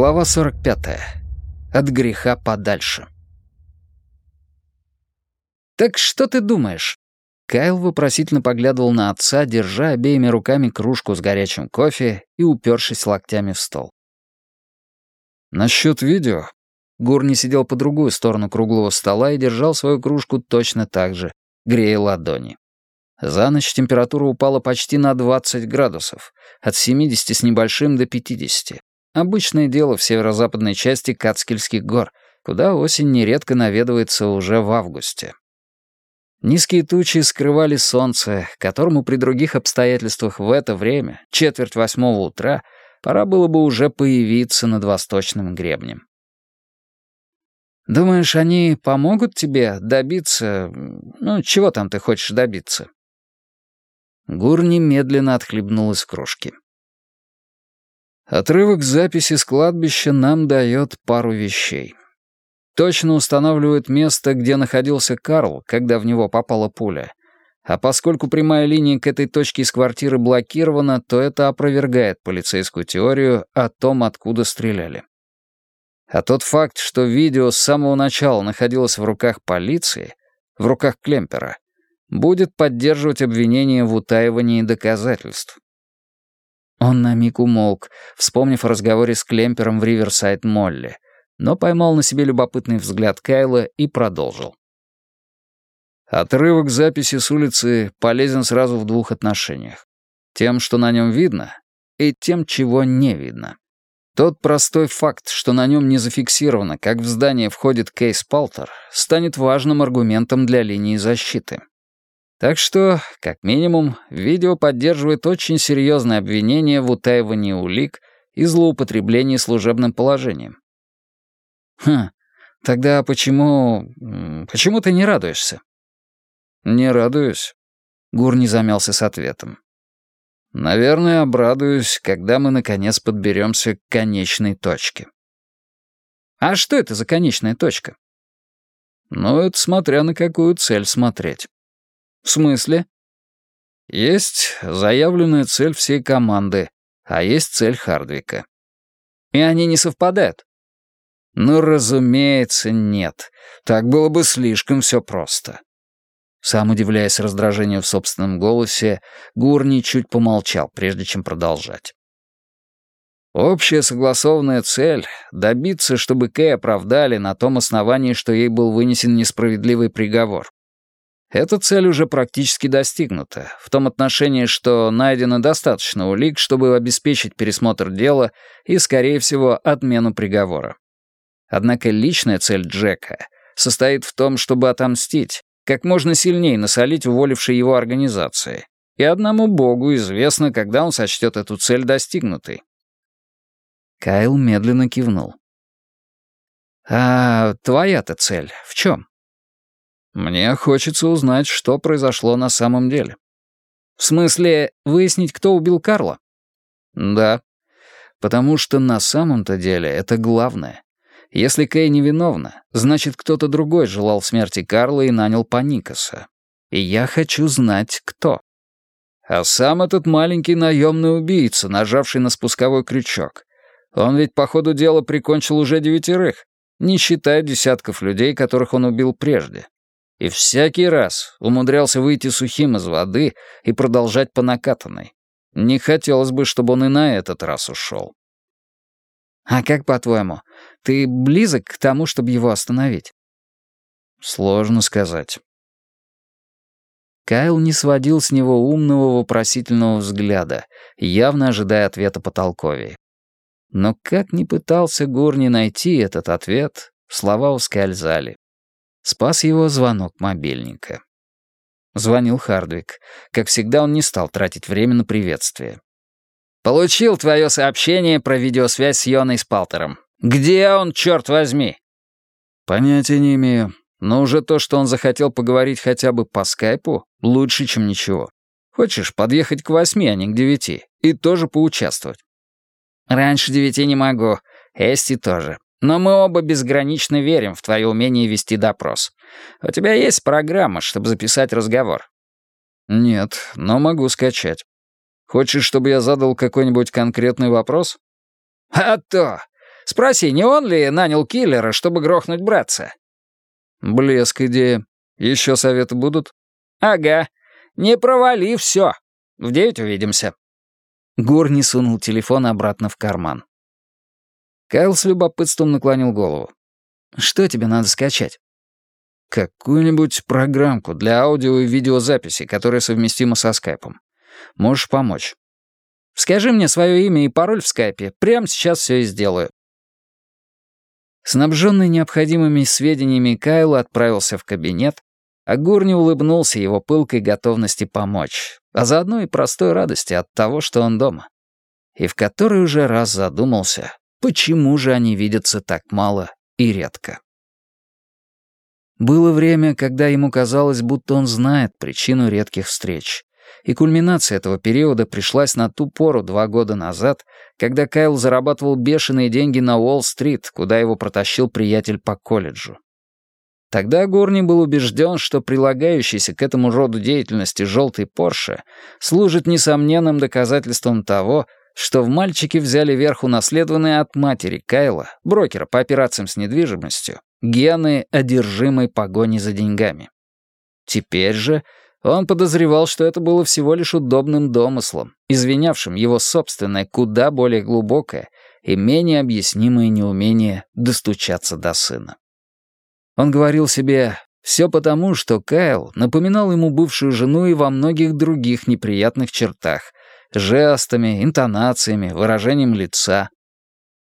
Глава 45. От греха подальше. «Так что ты думаешь?» Кайл вопросительно поглядывал на отца, держа обеими руками кружку с горячим кофе и упершись локтями в стол. «Насчет видео?» Гурни сидел по другую сторону круглого стола и держал свою кружку точно так же, грея ладони. За ночь температура упала почти на 20 градусов, от 70 с небольшим до 50. Обычное дело в северо-западной части Кацкельских гор, куда осень нередко наведывается уже в августе. Низкие тучи скрывали солнце, которому при других обстоятельствах в это время, четверть восьмого утра, пора было бы уже появиться над восточным гребнем. «Думаешь, они помогут тебе добиться... Ну, чего там ты хочешь добиться?» Гур немедленно отхлебнул из кружки. Отрывок записи с кладбища нам дает пару вещей. Точно устанавливает место, где находился Карл, когда в него попала пуля. А поскольку прямая линия к этой точке из квартиры блокирована, то это опровергает полицейскую теорию о том, откуда стреляли. А тот факт, что видео с самого начала находилось в руках полиции, в руках Клемпера, будет поддерживать обвинение в утаивании доказательств. Он на миг умолк, вспомнив о разговоре с Клемпером в Риверсайд Молли, но поймал на себе любопытный взгляд Кайла и продолжил. Отрывок записи с улицы полезен сразу в двух отношениях. Тем, что на нем видно, и тем, чего не видно. Тот простой факт, что на нем не зафиксировано, как в здание входит Кейс Палтер, станет важным аргументом для линии защиты. Так что, как минимум, видео поддерживает очень серьезное обвинение в утаивании улик и злоупотреблении служебным положением. Хм, тогда почему... почему ты не радуешься? Не радуюсь. Гур не замялся с ответом. Наверное, обрадуюсь, когда мы наконец подберемся к конечной точке. А что это за конечная точка? Ну, это смотря на какую цель смотреть. «В смысле?» «Есть заявленная цель всей команды, а есть цель Хардвика». «И они не совпадают?» «Ну, разумеется, нет. Так было бы слишком все просто». Сам удивляясь раздражению в собственном голосе, Гурни чуть помолчал, прежде чем продолжать. Общая согласованная цель — добиться, чтобы Кэй оправдали на том основании, что ей был вынесен несправедливый приговор. Эта цель уже практически достигнута, в том отношении, что найдено достаточно улик, чтобы обеспечить пересмотр дела и, скорее всего, отмену приговора. Однако личная цель Джека состоит в том, чтобы отомстить, как можно сильнее насолить уволившей его организации. И одному богу известно, когда он сочтет эту цель достигнутой. Кайл медленно кивнул. «А твоя-то цель в чем?» Мне хочется узнать, что произошло на самом деле. В смысле, выяснить, кто убил Карла? Да. Потому что на самом-то деле это главное. Если Кэй невиновна, значит, кто-то другой желал смерти Карла и нанял Паникаса. И я хочу знать, кто. А сам этот маленький наемный убийца, нажавший на спусковой крючок. Он ведь по ходу дела прикончил уже девятерых, не считая десятков людей, которых он убил прежде. И всякий раз умудрялся выйти сухим из воды и продолжать по накатанной. Не хотелось бы, чтобы он и на этот раз ушел. «А как, по-твоему, ты близок к тому, чтобы его остановить?» «Сложно сказать». Кайл не сводил с него умного вопросительного взгляда, явно ожидая ответа по толковии. Но как ни пытался Гурни найти этот ответ, слова ускользали. Спас его звонок мобильника. Звонил Хардвик. Как всегда, он не стал тратить время на приветствие. «Получил твое сообщение про видеосвязь с Йоной Спалтером. Где он, черт возьми?» «Понятия не имею. Но уже то, что он захотел поговорить хотя бы по скайпу, лучше, чем ничего. Хочешь подъехать к восьми, а не к девяти, и тоже поучаствовать?» «Раньше девяти не могу. Эсти тоже. Но мы оба безгранично верим в твое умение вести допрос. У тебя есть программа, чтобы записать разговор?» «Нет, но могу скачать. Хочешь, чтобы я задал какой-нибудь конкретный вопрос?» «А то! Спроси, не он ли нанял киллера, чтобы грохнуть братца?» «Блеск идея. Еще советы будут?» «Ага. Не провали все. В девять увидимся». Горни сунул телефон обратно в карман. Кайл с любопытством наклонил голову. «Что тебе надо скачать?» «Какую-нибудь программку для аудио и видеозаписи, которая совместима со скайпом. Можешь помочь». «Скажи мне свое имя и пароль в скайпе. Прямо сейчас все и сделаю». Снабженный необходимыми сведениями, Кайл отправился в кабинет, а Гурни улыбнулся его пылкой готовности помочь, а заодно и простой радости от того, что он дома. И в который уже раз задумался, почему же они видятся так мало и редко. Было время, когда ему казалось, будто он знает причину редких встреч. И кульминация этого периода пришлась на ту пору два года назад, когда Кайл зарабатывал бешеные деньги на Уолл-стрит, куда его протащил приятель по колледжу. Тогда Горни был убежден, что прилагающийся к этому роду деятельности желтый Порше служит несомненным доказательством того, что в мальчике взяли верх унаследованные от матери Кайла, брокера по операциям с недвижимостью, гены одержимой погони за деньгами. Теперь же он подозревал, что это было всего лишь удобным домыслом, извинявшим его собственное куда более глубокое и менее объяснимое неумение достучаться до сына. Он говорил себе, все потому, что Кайл напоминал ему бывшую жену и во многих других неприятных чертах, жестами, интонациями, выражением лица.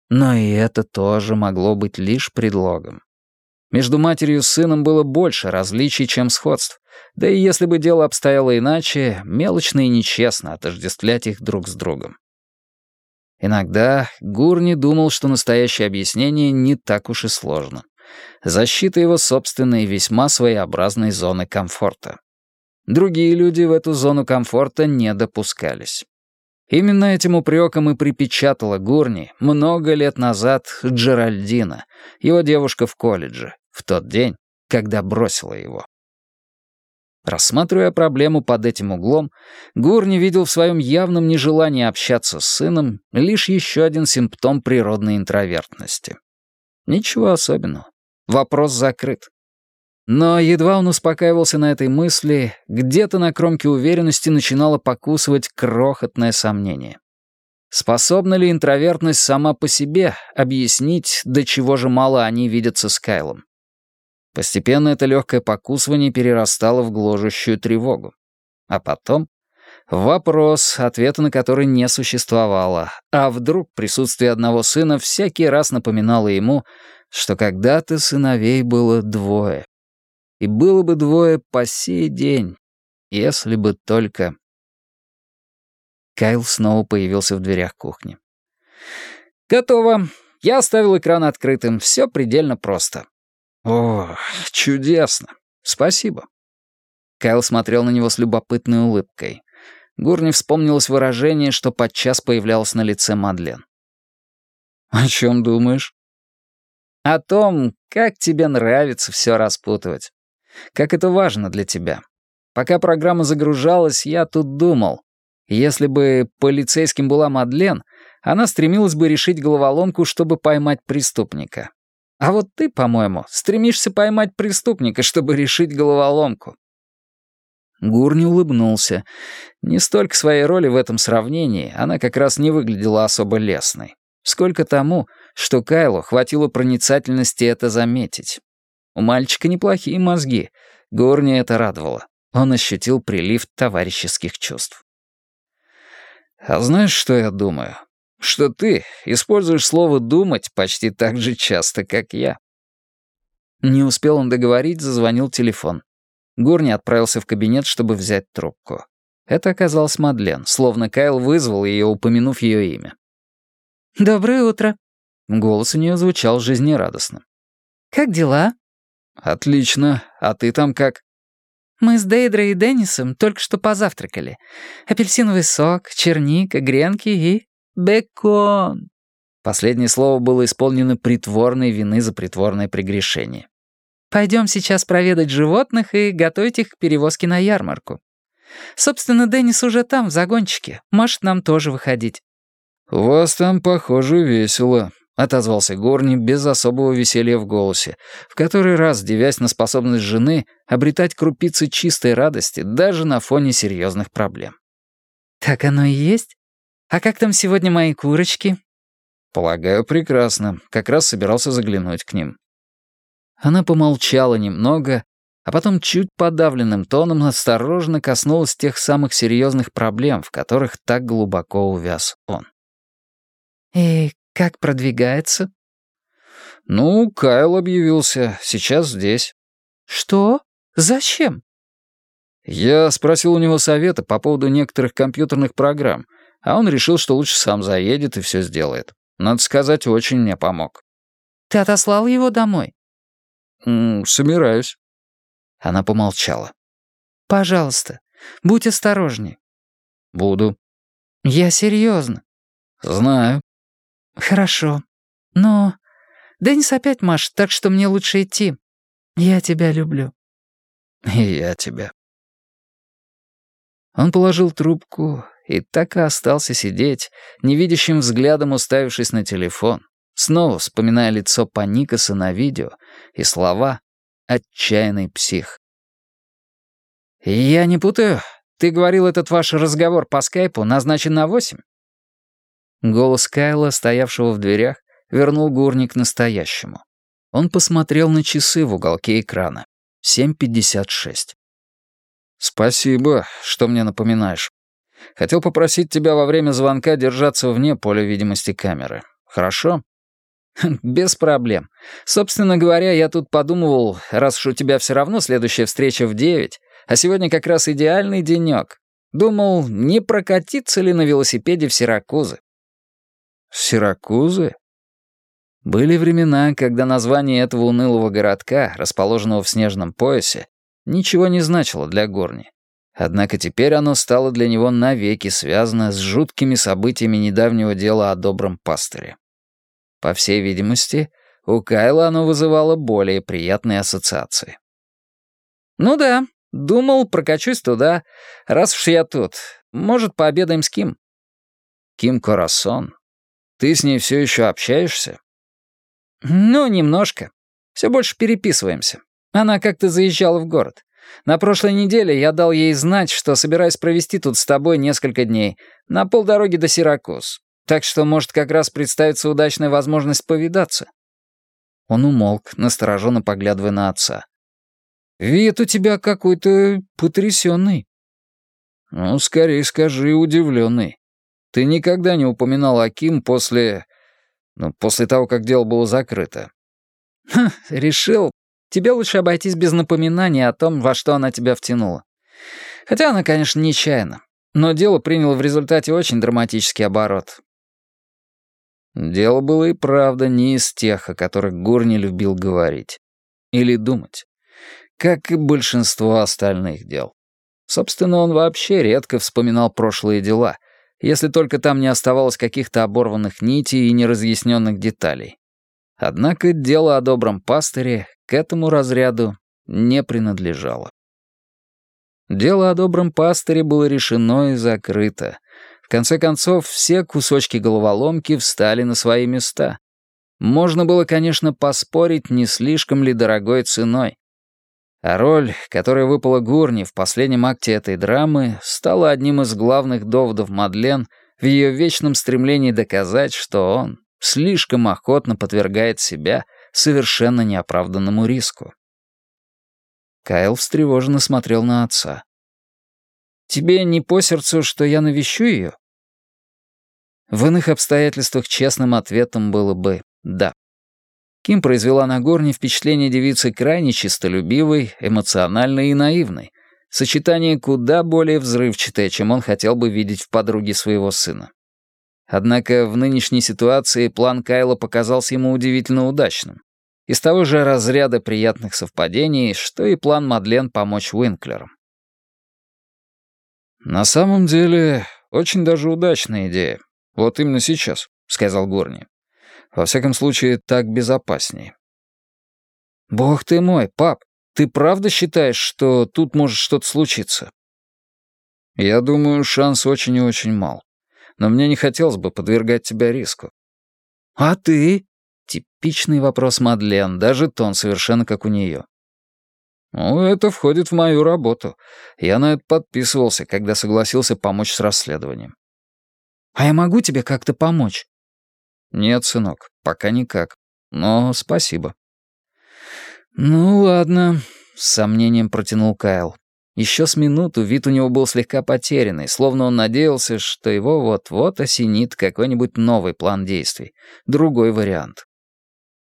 Но и это тоже могло быть лишь предлогом. Между матерью и сыном было больше различий, чем сходств. Да и если бы дело обстояло иначе, мелочно и нечестно отождествлять их друг с другом. Иногда Гурни думал, что настоящее объяснение не так уж и сложно защита его собственной весьма своеобразной зоны комфорта. Другие люди в эту зону комфорта не допускались. Именно этим упреком и припечатала Гурни много лет назад Джеральдина, его девушка в колледже, в тот день, когда бросила его. Рассматривая проблему под этим углом, Гурни видел в своем явном нежелании общаться с сыном лишь еще один симптом природной интровертности. Ничего особенного. Вопрос закрыт. Но едва он успокаивался на этой мысли, где-то на кромке уверенности начинало покусывать крохотное сомнение. Способна ли интровертность сама по себе объяснить, до чего же мало они видятся с Кайлом? Постепенно это легкое покусывание перерастало в гложущую тревогу. А потом вопрос, ответа на который не существовало, а вдруг присутствие одного сына всякий раз напоминало ему, что когда-то сыновей было двое. И было бы двое по сей день, если бы только... Кайл снова появился в дверях кухни. «Готово. Я оставил экран открытым. Все предельно просто». «О, чудесно. Спасибо». Кайл смотрел на него с любопытной улыбкой. Гурни вспомнилось выражение, что подчас появлялось на лице Мадлен. «О чем думаешь?» О том, как тебе нравится все распутывать. Как это важно для тебя. Пока программа загружалась, я тут думал. Если бы полицейским была Мадлен, она стремилась бы решить головоломку, чтобы поймать преступника. А вот ты, по-моему, стремишься поймать преступника, чтобы решить головоломку. Гурни улыбнулся. Не столько своей роли в этом сравнении, она как раз не выглядела особо лестной, сколько тому, что Кайлу хватило проницательности это заметить. У мальчика неплохие мозги. Горни это радовало. Он ощутил прилив товарищеских чувств. «А знаешь, что я думаю? Что ты используешь слово «думать» почти так же часто, как я». Не успел он договорить, зазвонил телефон. Горни отправился в кабинет, чтобы взять трубку. Это оказалась Мадлен, словно Кайл вызвал ее, упомянув ее имя. «Доброе утро», Голос у нее звучал жизнерадостно. «Как дела?» «Отлично. А ты там как?» «Мы с Дейдрой и Деннисом только что позавтракали. Апельсиновый сок, черника, гренки и... бекон!» Последнее слово было исполнено притворной вины за притворное прегрешение. «Пойдем сейчас проведать животных и готовить их к перевозке на ярмарку. Собственно, Деннис уже там, в загончике. Может, нам тоже выходить». «У вас там, похоже, весело», — отозвался Горни без особого веселья в голосе, в который раз, девясь на способность жены, обретать крупицы чистой радости даже на фоне серьезных проблем. «Так оно и есть? А как там сегодня мои курочки?» «Полагаю, прекрасно. Как раз собирался заглянуть к ним». Она помолчала немного, а потом чуть подавленным тоном осторожно коснулась тех самых серьезных проблем, в которых так глубоко увяз он. «И как продвигается?» «Ну, Кайл объявился. Сейчас здесь». «Что? Зачем?» Я спросил у него совета по поводу некоторых компьютерных программ, а он решил, что лучше сам заедет и все сделает. Надо сказать, очень мне помог. «Ты отослал его домой?» М -м, «Собираюсь». Она помолчала. «Пожалуйста, будь осторожней». «Буду». «Я серьезно». «Знаю». «Хорошо. Но Деннис опять машет, так что мне лучше идти. Я тебя люблю». «И я тебя». Он положил трубку и так и остался сидеть, невидящим взглядом уставившись на телефон, снова вспоминая лицо Паникаса на видео и слова «отчаянный псих». «Я не путаю. Ты говорил, этот ваш разговор по скайпу назначен на восемь?» Голос Кайла, стоявшего в дверях, вернул Гурни к настоящему. Он посмотрел на часы в уголке экрана. 7.56. «Спасибо, что мне напоминаешь. Хотел попросить тебя во время звонка держаться вне поля видимости камеры. Хорошо?» «Без проблем. Собственно говоря, я тут подумывал, раз уж у тебя все равно следующая встреча в девять, а сегодня как раз идеальный денек. Думал, не прокатиться ли на велосипеде в Сиракузы. Сиракузы? Были времена, когда название этого унылого городка, расположенного в снежном поясе, ничего не значило для Горни. Однако теперь оно стало для него навеки связано с жуткими событиями недавнего дела о добром пастыре. По всей видимости, у Кайла оно вызывало более приятные ассоциации. «Ну да, думал, прокачусь туда, раз уж я тут. Может, пообедаем с Ким?» «Ким Корасон? Ты с ней все еще общаешься?» «Ну, немножко. Все больше переписываемся. Она как-то заезжала в город. На прошлой неделе я дал ей знать, что собираюсь провести тут с тобой несколько дней, на полдороги до Сиракуз. Так что, может, как раз представится удачная возможность повидаться». Он умолк, настороженно поглядывая на отца. «Вид у тебя какой-то потрясенный». «Ну, скорее скажи, удивленный. Ты никогда не упоминал о Ким после... Ну, после того, как дело было закрыто. Ха, решил. Тебе лучше обойтись без напоминания о том, во что она тебя втянула. Хотя она, конечно, нечаянно. Но дело приняло в результате очень драматический оборот. Дело было и правда не из тех, о которых Гур не любил говорить. Или думать. Как и большинство остальных дел. Собственно, он вообще редко вспоминал прошлые дела, если только там не оставалось каких-то оборванных нитей и неразъясненных деталей. Однако дело о добром пастыре к этому разряду не принадлежало. Дело о добром пастыре было решено и закрыто. В конце концов, все кусочки головоломки встали на свои места. Можно было, конечно, поспорить, не слишком ли дорогой ценой. А роль, которая выпала Гурни в последнем акте этой драмы, стала одним из главных доводов Мадлен в ее вечном стремлении доказать, что он слишком охотно подвергает себя совершенно неоправданному риску. Кайл встревоженно смотрел на отца. «Тебе не по сердцу, что я навещу ее?» В иных обстоятельствах честным ответом было бы «да». Ким произвела на Горни впечатление девицы крайне чистолюбивой, эмоциональной и наивной, сочетание куда более взрывчатое, чем он хотел бы видеть в подруге своего сына. Однако в нынешней ситуации план Кайла показался ему удивительно удачным. Из того же разряда приятных совпадений, что и план Мадлен помочь Уинклерам. «На самом деле, очень даже удачная идея. Вот именно сейчас», — сказал Горни. Во всяком случае, так безопаснее. «Бог ты мой, пап, ты правда считаешь, что тут может что-то случиться?» «Я думаю, шанс очень и очень мал. Но мне не хотелось бы подвергать тебя риску». «А ты?» Типичный вопрос Мадлен, даже тон совершенно как у нее. «Ну, это входит в мою работу. Я на это подписывался, когда согласился помочь с расследованием». «А я могу тебе как-то помочь?» «Нет, сынок, пока никак. Но спасибо». «Ну, ладно», — с сомнением протянул Кайл. Еще с минуту вид у него был слегка потерянный, словно он надеялся, что его вот-вот осенит какой-нибудь новый план действий, другой вариант.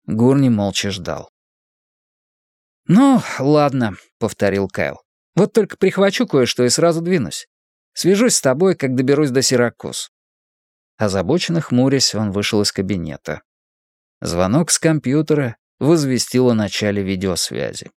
Гурни молча ждал. «Ну, ладно», — повторил Кайл. «Вот только прихвачу кое-что и сразу двинусь. Свяжусь с тобой, как доберусь до Сиракуз». Озабоченно хмурясь, он вышел из кабинета. Звонок с компьютера возвестил о начале видеосвязи.